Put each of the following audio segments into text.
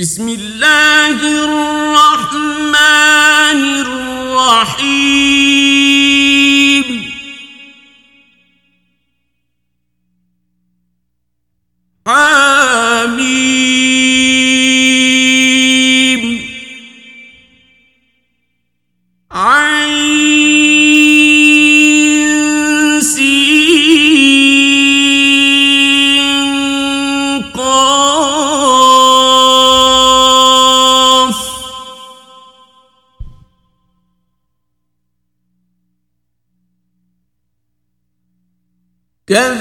بسم اللہ الرحمن كذلك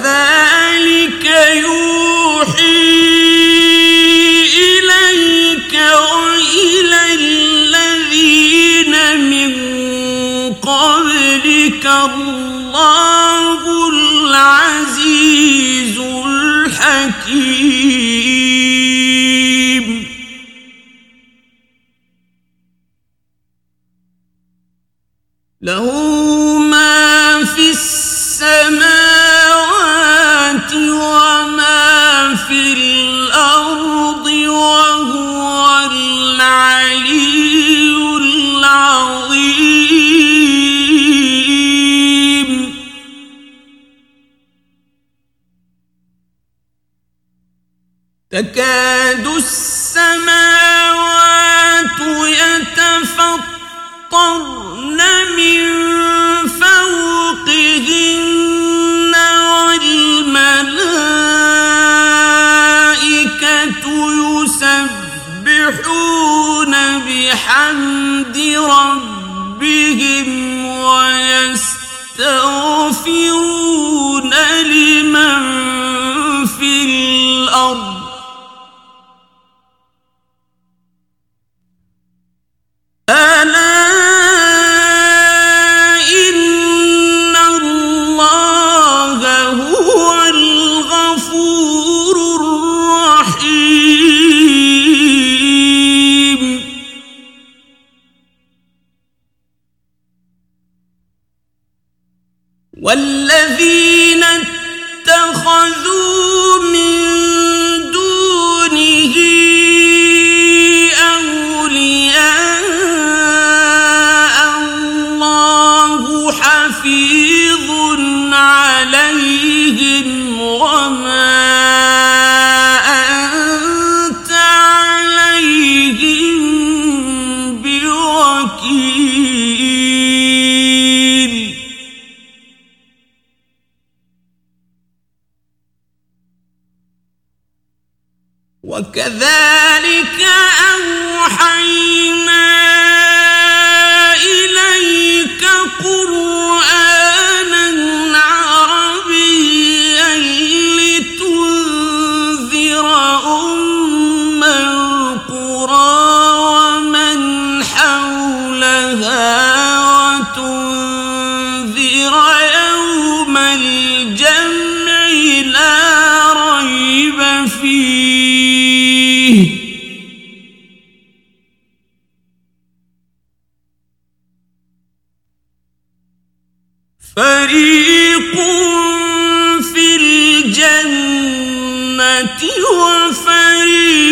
تكاد وكذلك وفريق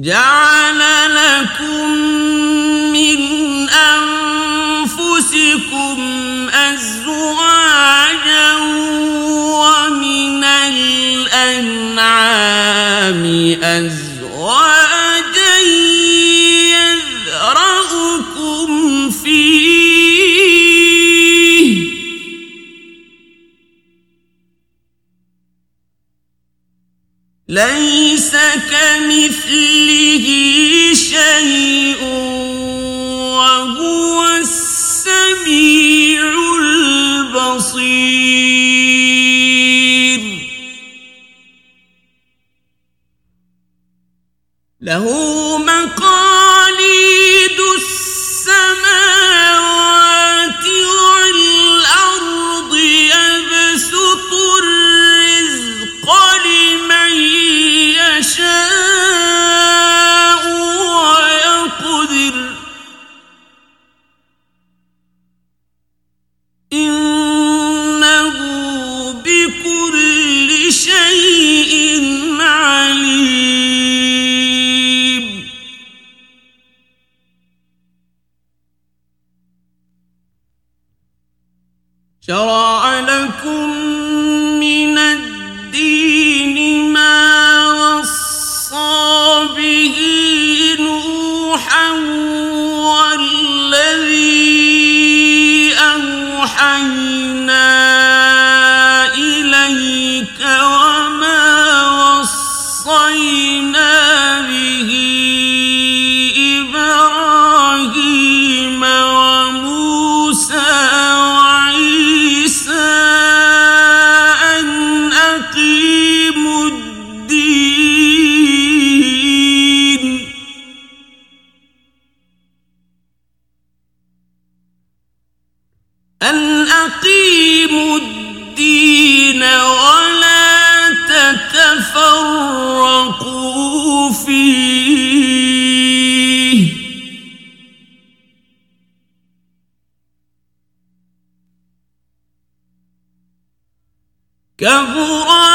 جعل لكم من أنفسكم أزواجا ومن الأنعام أزواجا يذرأكم فيه. ليس كمثله شرع كبر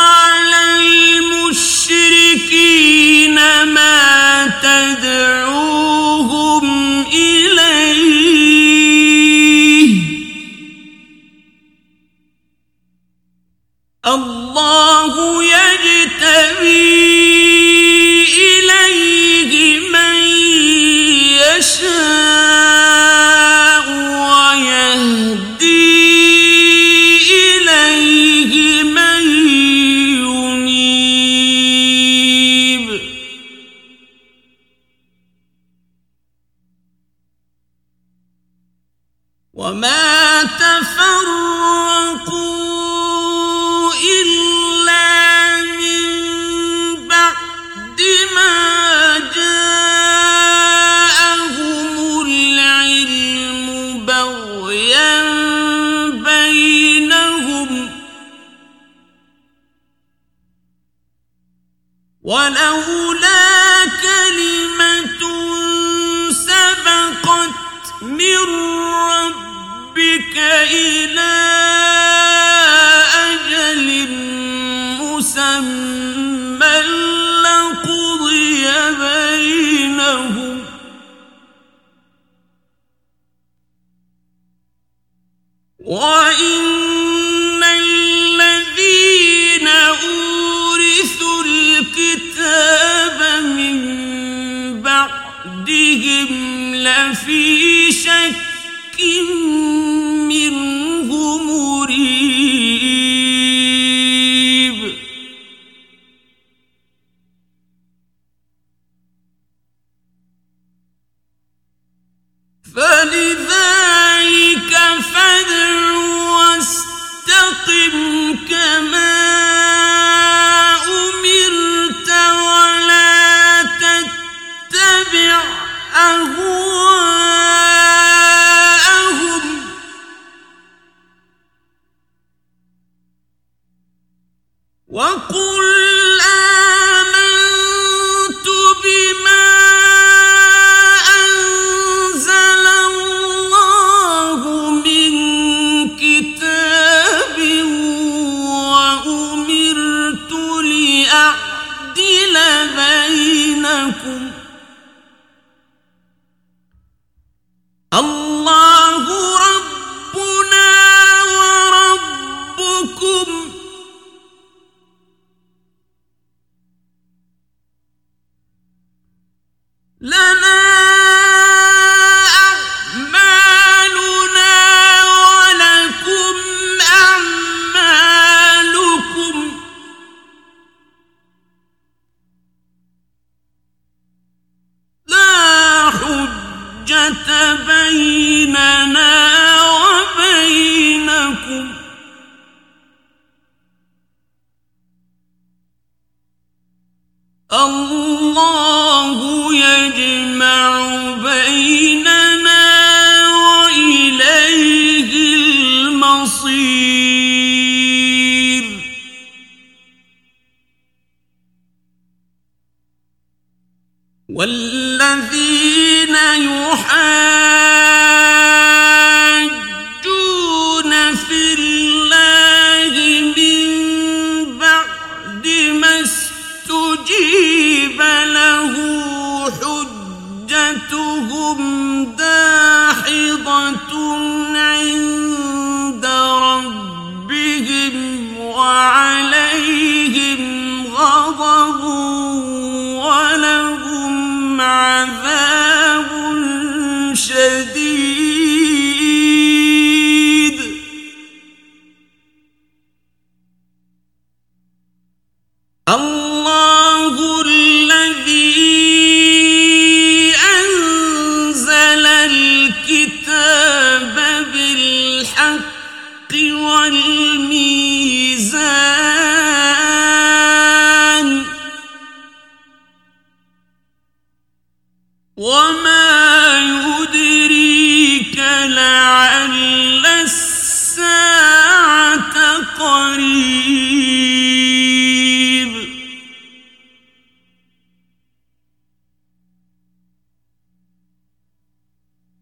إليه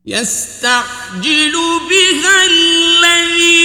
يستعجل بها الذين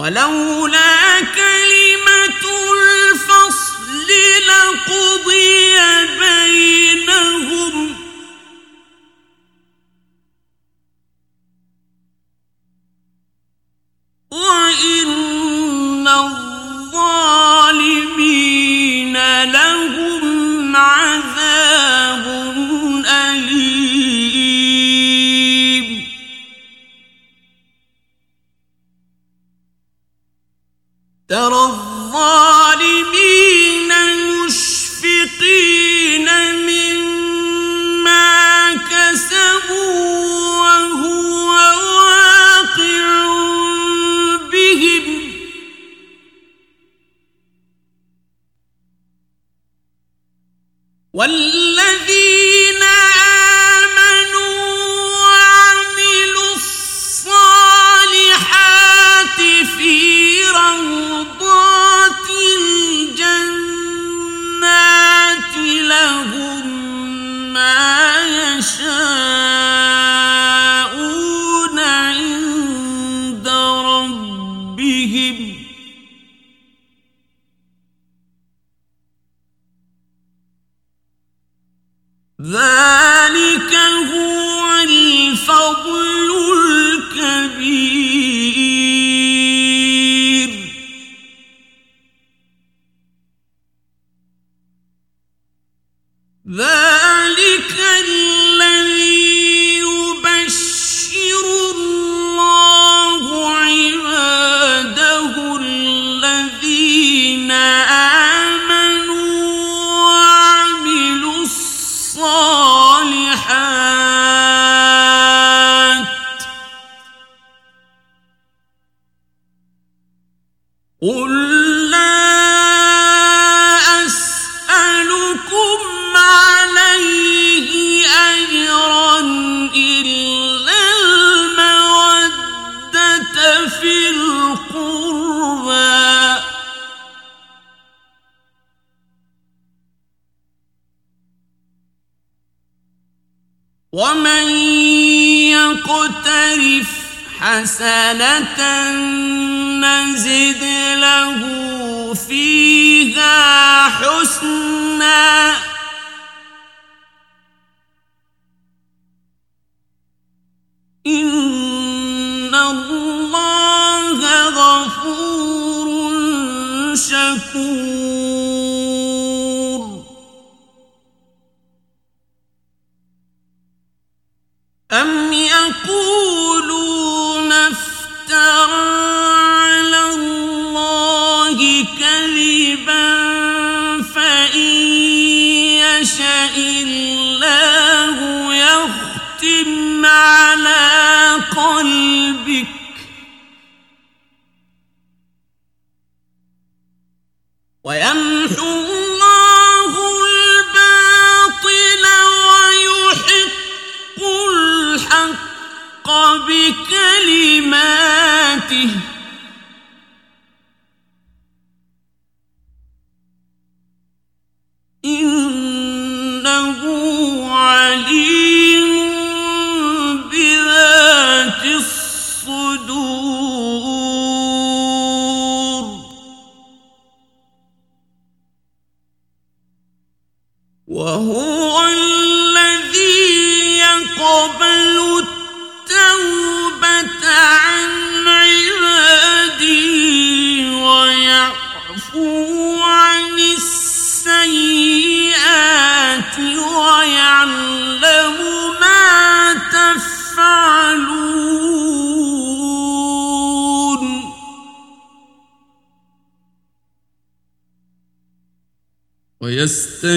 ولولا كلمة الفصل لقضي ما ومن يقترف حسنة نزد له فيها حسنا إن الله غفور شكور ويمحو الله الباطل ويحق الحق بكلماته. إنه عليم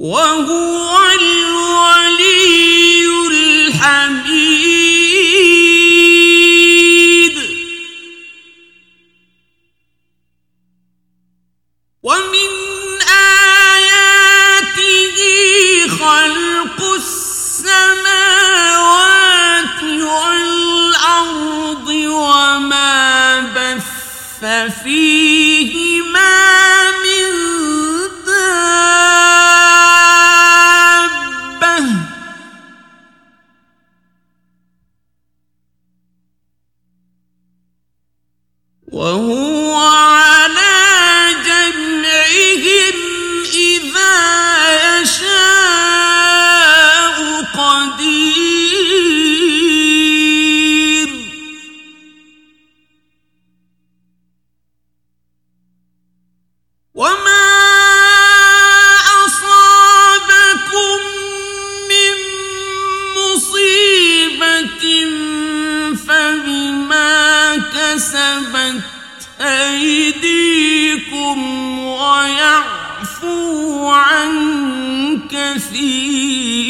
وهو في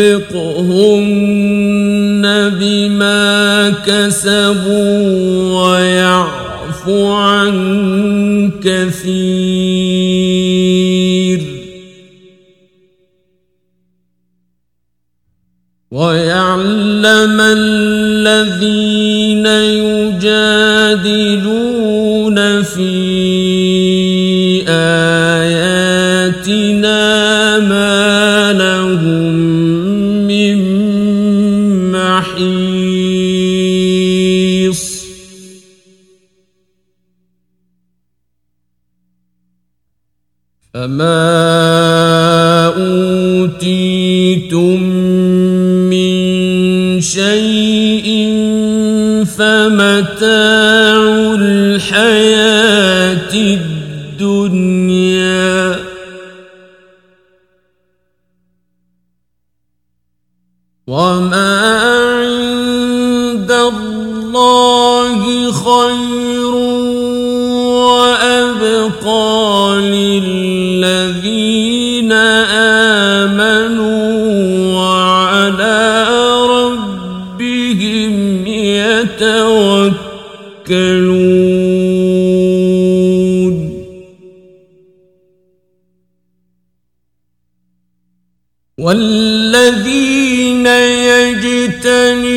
يسبقهن بما كسبوا ويعفو عن كثير. ويعلم الذين يجادلون في آياتنا ما والذين يجتنبون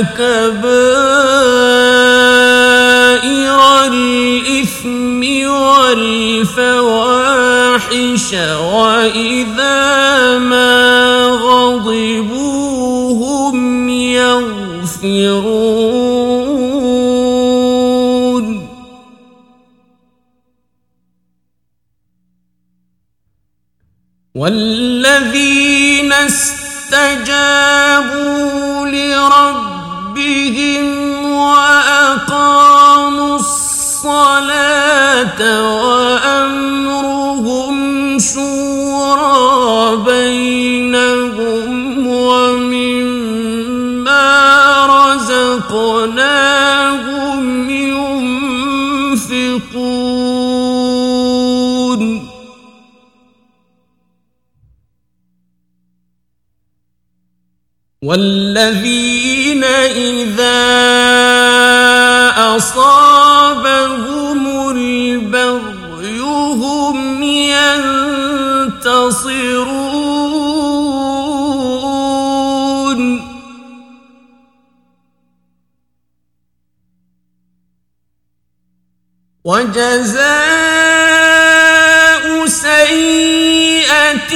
كبائر الإثم والفواحش وإذا والذين استجابوا لربهم وأقاموا الصلاة وأمرهم شورى بين والذين إذا أصابهم البغي هم ينتصرون وجزاء سيئة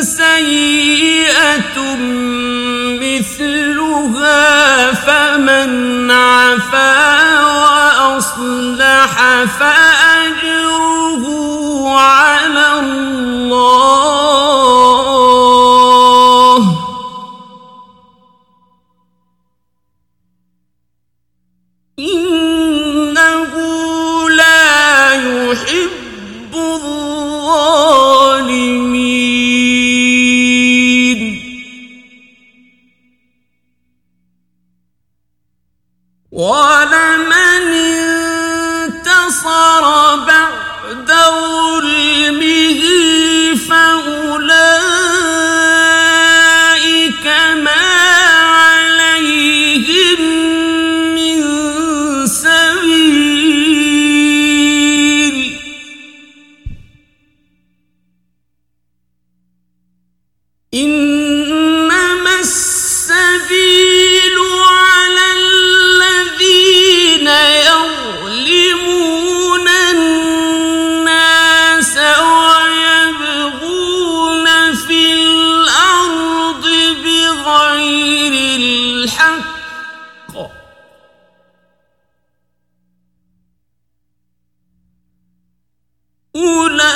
سيئة من عفا وأصلح فأصلح اولا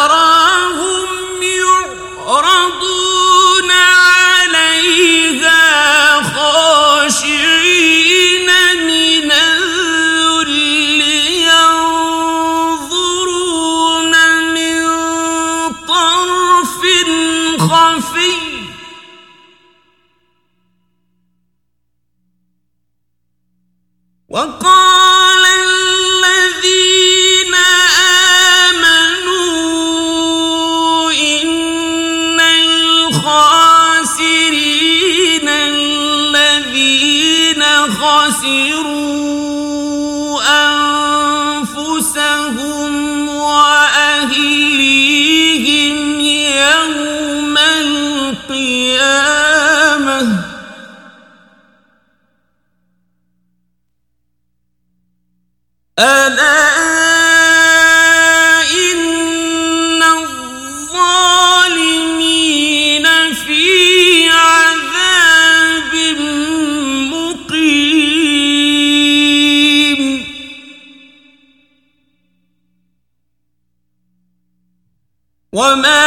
وما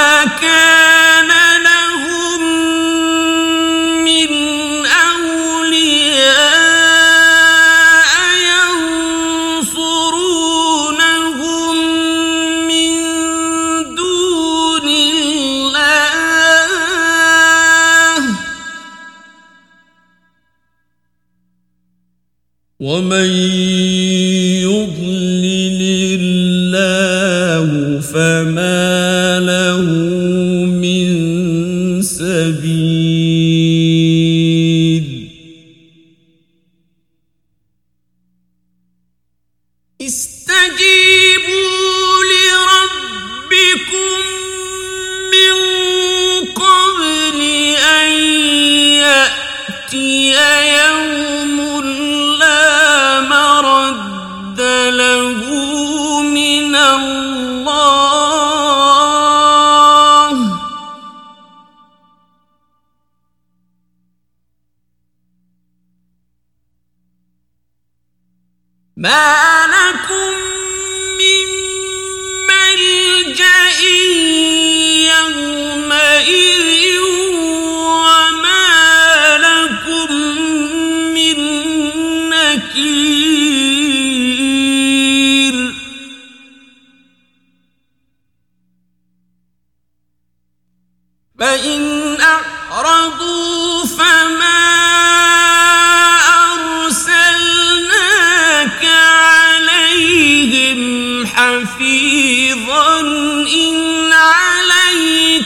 ما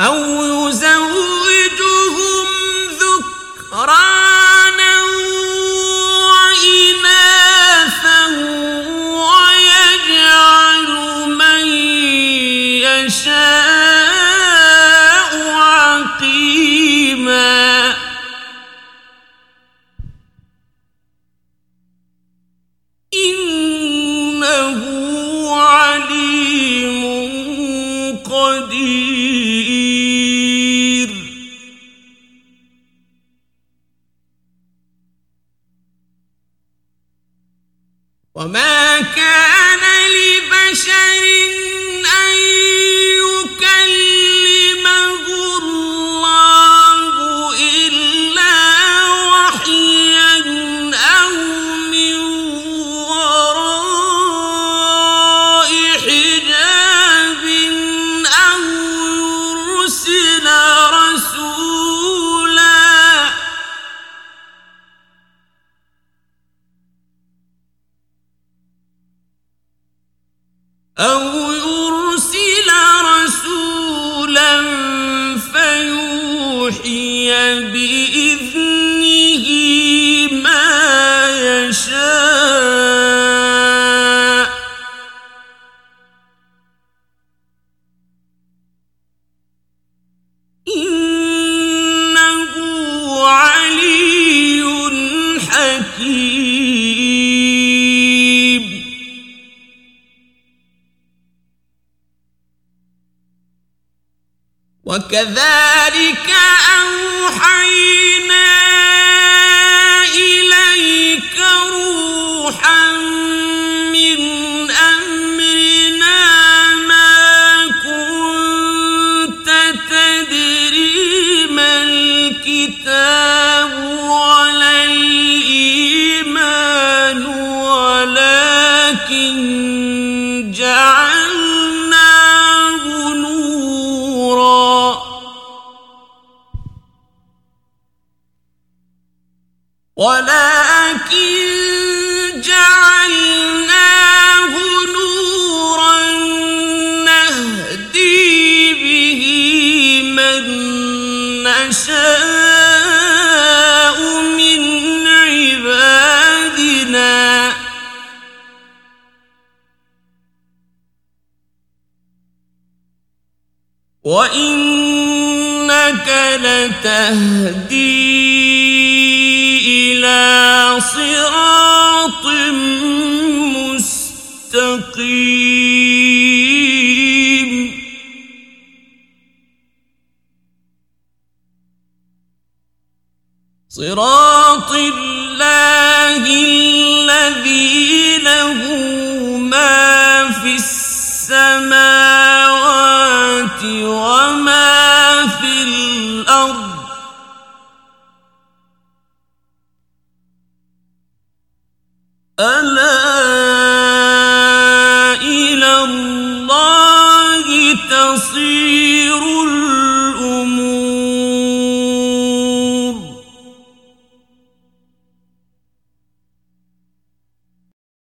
أو بی كذلك تهدي إلى صراط مستقيم. صراط الله الذي له ما في السماء ألا